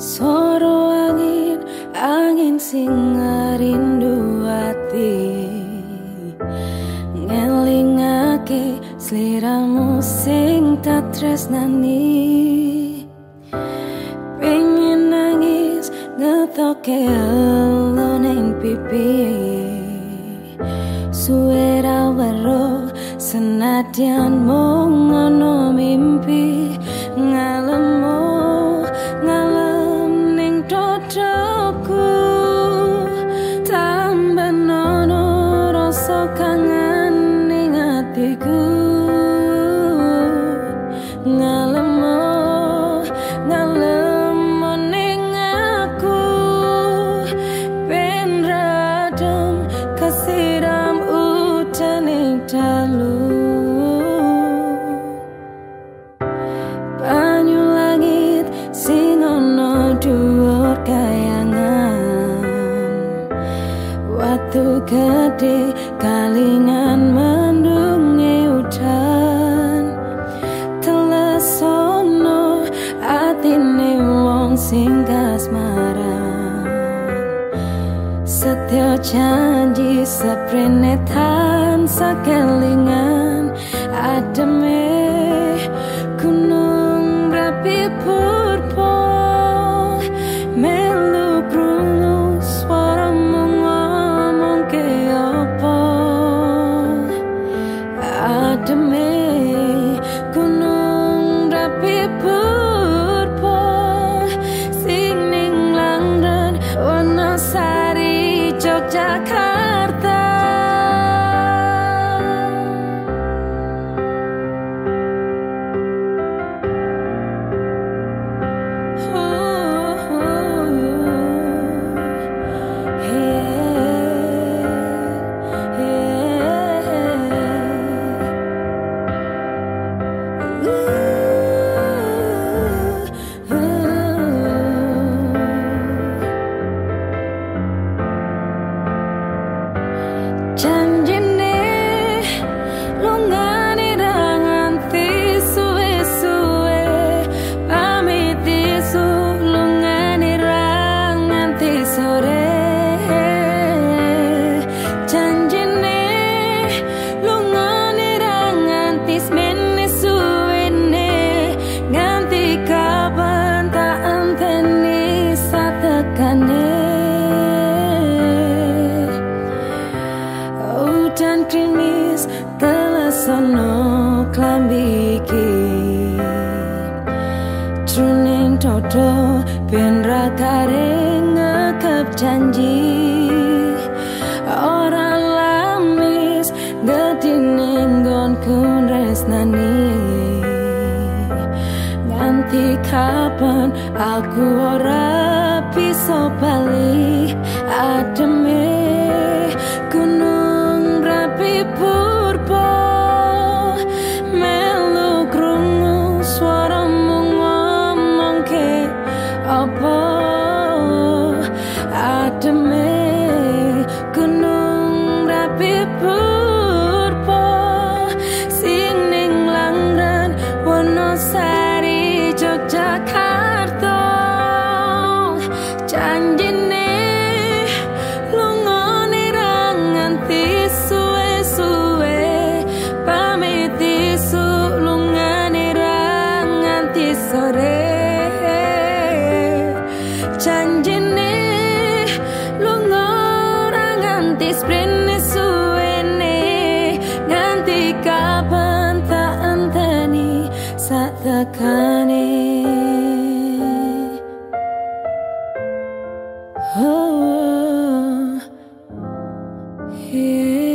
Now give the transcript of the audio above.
Soro angin, angin sing rindu ati. Ngelingake seliramu sing tak tresnani. Pengen nangis ngetoke neng pipi. Suera senadyan mong ono mimpi Watu gede kalingan mendungi udan Telesono atine wong sing kasmaran Setyo janji seprenetan sakelingan klambiki Truning toto ben rakare ngekep janji. Ora lamis gedine nggonku resnani. Nganti kapan aku ora bisa lungane ra nganti sore. Janjine lunga ra nganti sprene suwene. Nganti kapan tekane. Oh, yeah, yeah.